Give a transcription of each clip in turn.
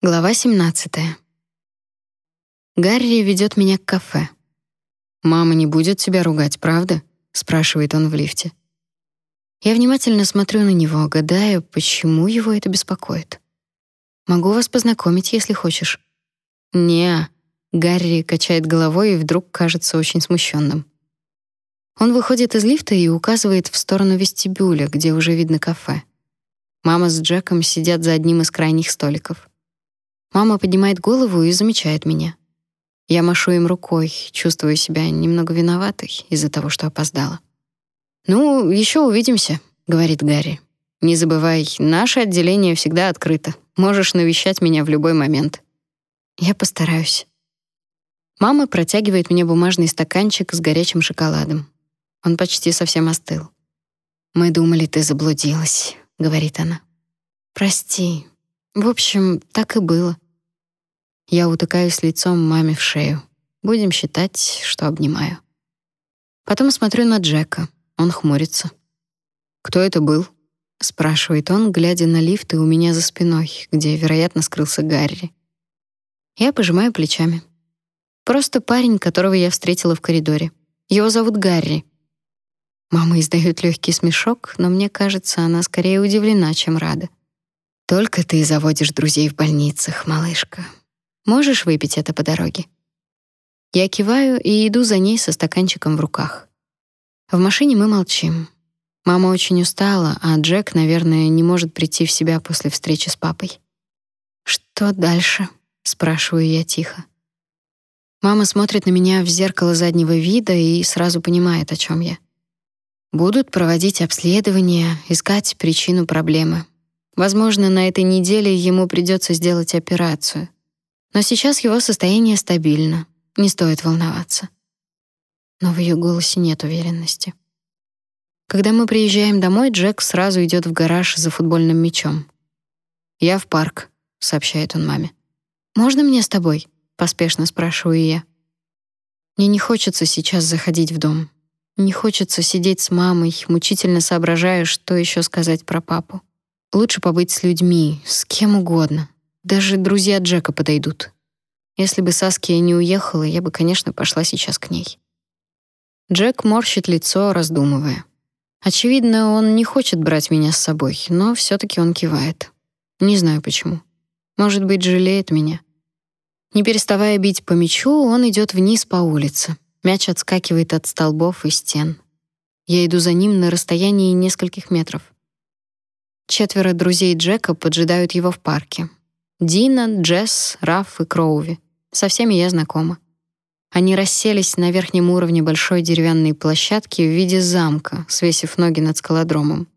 Глава 17. Гарри ведет меня к кафе. «Мама не будет тебя ругать, правда?» — спрашивает он в лифте. Я внимательно смотрю на него, гадая, почему его это беспокоит. «Могу вас познакомить, если хочешь». «Не». Гарри качает головой и вдруг кажется очень смущенным. Он выходит из лифта и указывает в сторону вестибюля, где уже видно кафе. Мама с Джеком сидят за одним из крайних столиков. Мама поднимает голову и замечает меня. Я машу им рукой, чувствую себя немного виноватой из-за того, что опоздала. «Ну, еще увидимся», — говорит Гарри. «Не забывай, наше отделение всегда открыто. Можешь навещать меня в любой момент». «Я постараюсь». Мама протягивает мне бумажный стаканчик с горячим шоколадом. Он почти совсем остыл. «Мы думали, ты заблудилась», — говорит она. «Прости, в общем, так и было. Я утыкаюсь лицом маме в шею. Будем считать, что обнимаю. Потом смотрю на Джека. Он хмурится. «Кто это был?» — спрашивает он, глядя на лифты у меня за спиной, где, вероятно, скрылся Гарри. Я пожимаю плечами. Просто парень, которого я встретила в коридоре. Его зовут Гарри. Мама издает легкий смешок, но мне кажется, она скорее удивлена, чем рада. Только ты заводишь друзей в больницах, малышка. Можешь выпить это по дороге? Я киваю и иду за ней со стаканчиком в руках. В машине мы молчим. Мама очень устала, а Джек, наверное, не может прийти в себя после встречи с папой. Что дальше? спрашиваю я тихо. Мама смотрит на меня в зеркало заднего вида и сразу понимает, о чем я. Будут проводить обследования, искать причину проблемы. Возможно, на этой неделе ему придется сделать операцию. Но сейчас его состояние стабильно, не стоит волноваться. Но в ее голосе нет уверенности. Когда мы приезжаем домой, Джек сразу идет в гараж за футбольным мячом. «Я в парк», — сообщает он маме. «Можно мне с тобой?» — поспешно спрашиваю я. Мне не хочется сейчас заходить в дом. Не хочется сидеть с мамой, мучительно соображая, что еще сказать про папу. Лучше побыть с людьми, с кем угодно. Даже друзья Джека подойдут. Если бы Саския не уехала, я бы, конечно, пошла сейчас к ней. Джек морщит лицо, раздумывая. Очевидно, он не хочет брать меня с собой, но все таки он кивает. Не знаю почему. Может быть, жалеет меня. Не переставая бить по мячу, он идет вниз по улице. Мяч отскакивает от столбов и стен. Я иду за ним на расстоянии нескольких метров. Четверо друзей Джека поджидают его в парке. Дина, Джесс, Раф и Кроуви. Со всеми я знакома. Они расселись на верхнем уровне большой деревянной площадки в виде замка, свесив ноги над скалодромом.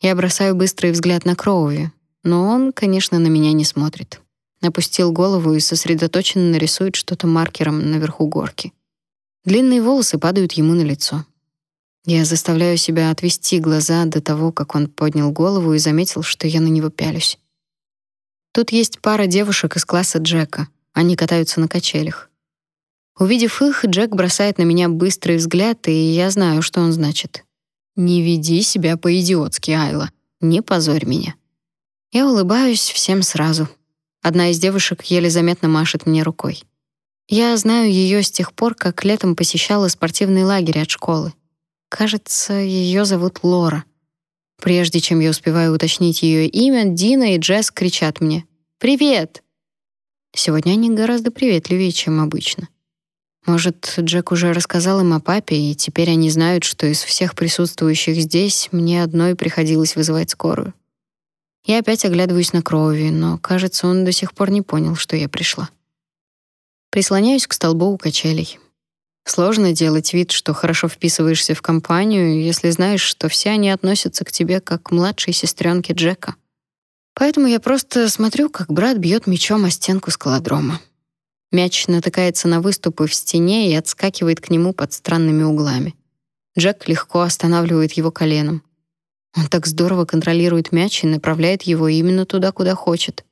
Я бросаю быстрый взгляд на Кроуви, но он, конечно, на меня не смотрит. Опустил голову и сосредоточенно нарисует что-то маркером наверху горки. Длинные волосы падают ему на лицо. Я заставляю себя отвести глаза до того, как он поднял голову и заметил, что я на него пялюсь. Тут есть пара девушек из класса Джека. Они катаются на качелях. Увидев их, Джек бросает на меня быстрый взгляд, и я знаю, что он значит. «Не веди себя по-идиотски, Айла. Не позорь меня». Я улыбаюсь всем сразу. Одна из девушек еле заметно машет мне рукой. Я знаю ее с тех пор, как летом посещала спортивный лагерь от школы. Кажется, ее зовут Лора. Прежде чем я успеваю уточнить ее имя, Дина и Джесс кричат мне «Привет!». Сегодня они гораздо приветливее, чем обычно. Может, Джек уже рассказал им о папе, и теперь они знают, что из всех присутствующих здесь мне одной приходилось вызывать скорую. Я опять оглядываюсь на Кроуви, но, кажется, он до сих пор не понял, что я пришла. Прислоняюсь к столбу у качелей. Сложно делать вид, что хорошо вписываешься в компанию, если знаешь, что все они относятся к тебе как к младшей сестренке Джека. Поэтому я просто смотрю, как брат бьет мячом о стенку скалодрома. Мяч натыкается на выступы в стене и отскакивает к нему под странными углами. Джек легко останавливает его коленом. Он так здорово контролирует мяч и направляет его именно туда, куда хочет.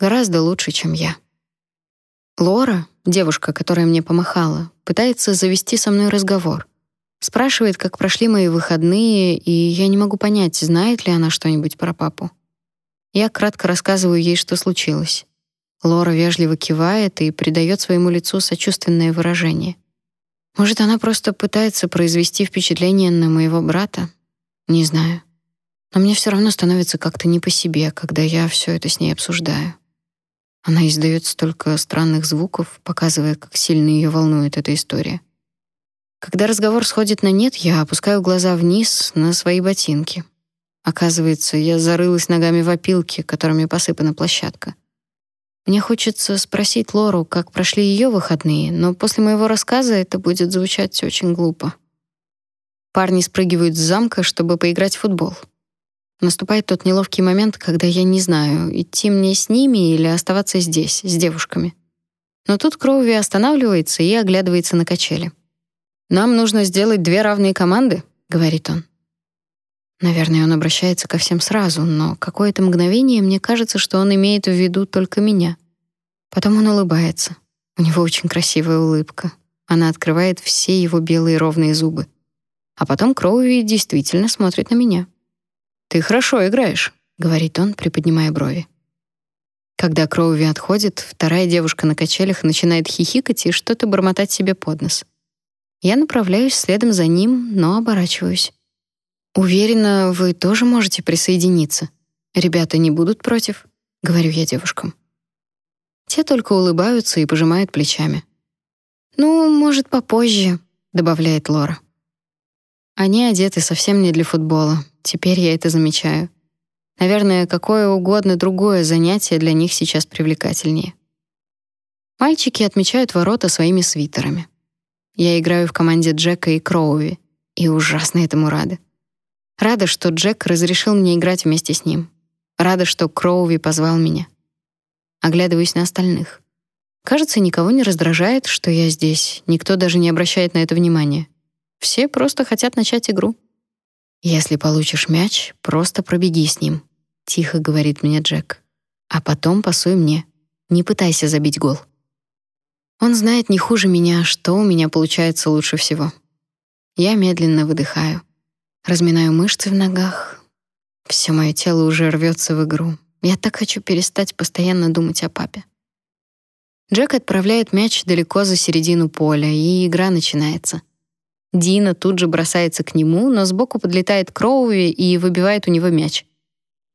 Гораздо лучше, чем я. Лора, девушка, которая мне помахала, пытается завести со мной разговор. Спрашивает, как прошли мои выходные, и я не могу понять, знает ли она что-нибудь про папу. Я кратко рассказываю ей, что случилось. Лора вежливо кивает и придает своему лицу сочувственное выражение. Может, она просто пытается произвести впечатление на моего брата? Не знаю. Но мне все равно становится как-то не по себе, когда я все это с ней обсуждаю. Она издает столько странных звуков, показывая, как сильно ее волнует эта история. Когда разговор сходит на нет, я опускаю глаза вниз на свои ботинки. Оказывается, я зарылась ногами в опилки, которыми посыпана площадка. Мне хочется спросить Лору, как прошли ее выходные, но после моего рассказа это будет звучать очень глупо. Парни спрыгивают с замка, чтобы поиграть в футбол. Наступает тот неловкий момент, когда я не знаю, идти мне с ними или оставаться здесь, с девушками. Но тут Кроуви останавливается и оглядывается на качели. Нам нужно сделать две равные команды, говорит он. Наверное, он обращается ко всем сразу, но какое-то мгновение мне кажется, что он имеет в виду только меня. Потом он улыбается. У него очень красивая улыбка. Она открывает все его белые ровные зубы. А потом Кроуви действительно смотрит на меня. Ты хорошо играешь, говорит он, приподнимая брови. Когда Кроуви отходит, вторая девушка на качелях начинает хихикать и что-то бормотать себе под нос. Я направляюсь следом за ним, но оборачиваюсь. Уверена, вы тоже можете присоединиться. Ребята не будут против, говорю я девушкам. Те только улыбаются и пожимают плечами. Ну, может, попозже, добавляет Лора. Они одеты совсем не для футбола. Теперь я это замечаю. Наверное, какое угодно другое занятие для них сейчас привлекательнее. Мальчики отмечают ворота своими свитерами. Я играю в команде Джека и Кроуви, и ужасно этому рада. Рада, что Джек разрешил мне играть вместе с ним. Рада, что Кроуви позвал меня. Оглядываюсь на остальных. Кажется, никого не раздражает, что я здесь. Никто даже не обращает на это внимания. Все просто хотят начать игру. Если получишь мяч, просто пробеги с ним, тихо говорит мне Джек. А потом пасуй мне. Не пытайся забить гол. Он знает не хуже меня, что у меня получается лучше всего. Я медленно выдыхаю, разминаю мышцы в ногах. Все мое тело уже рвется в игру. Я так хочу перестать постоянно думать о папе. Джек отправляет мяч далеко за середину поля, и игра начинается. Дина тут же бросается к нему, но сбоку подлетает Кроуви и выбивает у него мяч.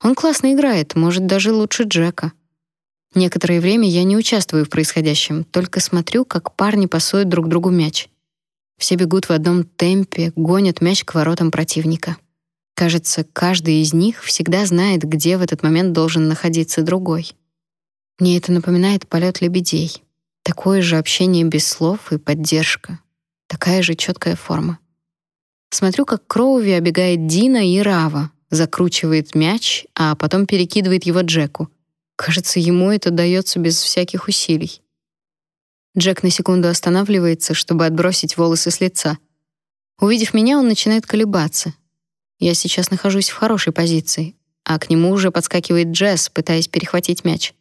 Он классно играет, может, даже лучше Джека. Некоторое время я не участвую в происходящем, только смотрю, как парни пасуют друг другу мяч. Все бегут в одном темпе, гонят мяч к воротам противника. Кажется, каждый из них всегда знает, где в этот момент должен находиться другой. Мне это напоминает полет лебедей. Такое же общение без слов и поддержка. Такая же четкая форма. Смотрю, как Кроуви обегает Дина и Рава, закручивает мяч, а потом перекидывает его Джеку. Кажется, ему это дается без всяких усилий. Джек на секунду останавливается, чтобы отбросить волосы с лица. Увидев меня, он начинает колебаться. Я сейчас нахожусь в хорошей позиции, а к нему уже подскакивает Джесс, пытаясь перехватить мяч.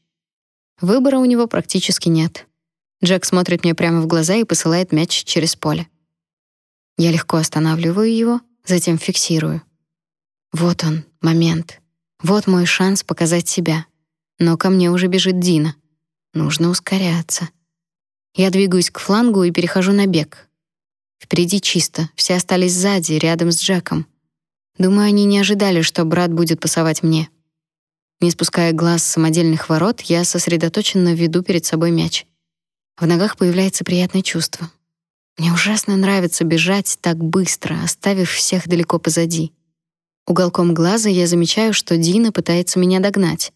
Выбора у него практически нет. Джек смотрит мне прямо в глаза и посылает мяч через поле. Я легко останавливаю его, затем фиксирую. Вот он, момент. Вот мой шанс показать себя но ко мне уже бежит Дина. Нужно ускоряться. Я двигаюсь к флангу и перехожу на бег. Впереди чисто, все остались сзади, рядом с Джеком. Думаю, они не ожидали, что брат будет пасовать мне. Не спуская глаз с самодельных ворот, я сосредоточенно веду перед собой мяч. В ногах появляется приятное чувство. Мне ужасно нравится бежать так быстро, оставив всех далеко позади. Уголком глаза я замечаю, что Дина пытается меня догнать.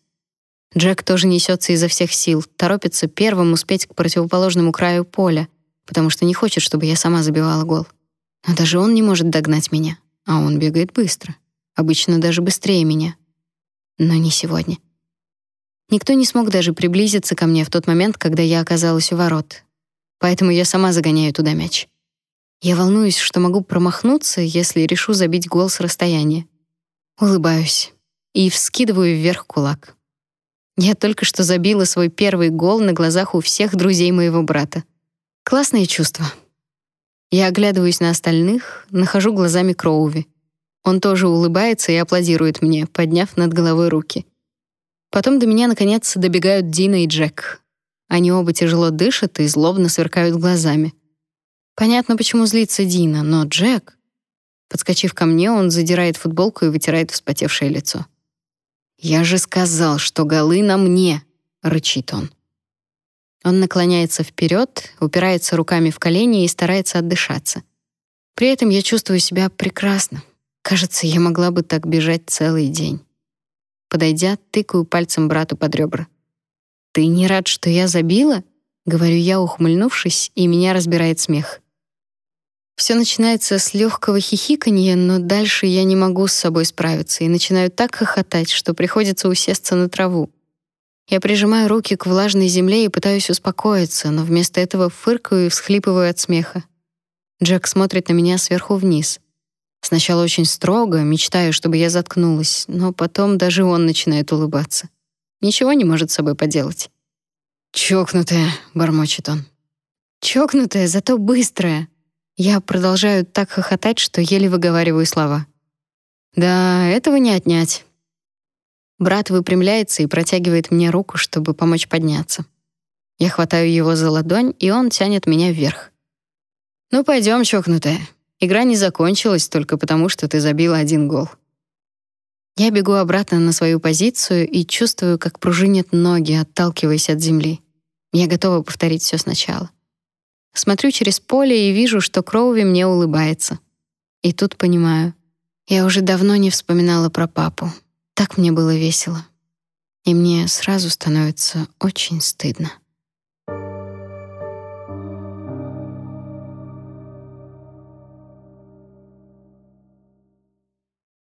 Джек тоже несется изо всех сил, торопится первым успеть к противоположному краю поля, потому что не хочет, чтобы я сама забивала гол. Но даже он не может догнать меня, а он бегает быстро, обычно даже быстрее меня. Но не сегодня. Никто не смог даже приблизиться ко мне в тот момент, когда я оказалась у ворот. Поэтому я сама загоняю туда мяч. Я волнуюсь, что могу промахнуться, если решу забить гол с расстояния. Улыбаюсь и вскидываю вверх кулак. Я только что забила свой первый гол на глазах у всех друзей моего брата. Классное чувство. Я оглядываюсь на остальных, нахожу глазами Кроуви. Он тоже улыбается и аплодирует мне, подняв над головой руки. Потом до меня наконец добегают Дина и Джек. Они оба тяжело дышат и злобно сверкают глазами. Понятно, почему злится Дина, но Джек... Подскочив ко мне, он задирает футболку и вытирает вспотевшее лицо. «Я же сказал, что голы на мне!» — рычит он. Он наклоняется вперед, упирается руками в колени и старается отдышаться. При этом я чувствую себя прекрасно. Кажется, я могла бы так бежать целый день. Подойдя, тыкаю пальцем брату под ребра. «Ты не рад, что я забила?» — говорю я, ухмыльнувшись, и меня разбирает смех. Все начинается с легкого хихиканья, но дальше я не могу с собой справиться и начинаю так хохотать, что приходится усесться на траву. Я прижимаю руки к влажной земле и пытаюсь успокоиться, но вместо этого фыркаю и всхлипываю от смеха. Джек смотрит на меня сверху вниз. Сначала очень строго, мечтаю, чтобы я заткнулась, но потом даже он начинает улыбаться. Ничего не может с собой поделать. «Чокнутая», — бормочет он. «Чокнутая, зато быстрая». Я продолжаю так хохотать, что еле выговариваю слова. «Да, этого не отнять». Брат выпрямляется и протягивает мне руку, чтобы помочь подняться. Я хватаю его за ладонь, и он тянет меня вверх. «Ну, пойдем, чокнутая. Игра не закончилась только потому, что ты забила один гол». Я бегу обратно на свою позицию и чувствую, как пружинят ноги, отталкиваясь от земли. Я готова повторить все сначала. Смотрю через поле и вижу, что Кроуви мне улыбается. И тут понимаю, я уже давно не вспоминала про папу. Так мне было весело. И мне сразу становится очень стыдно.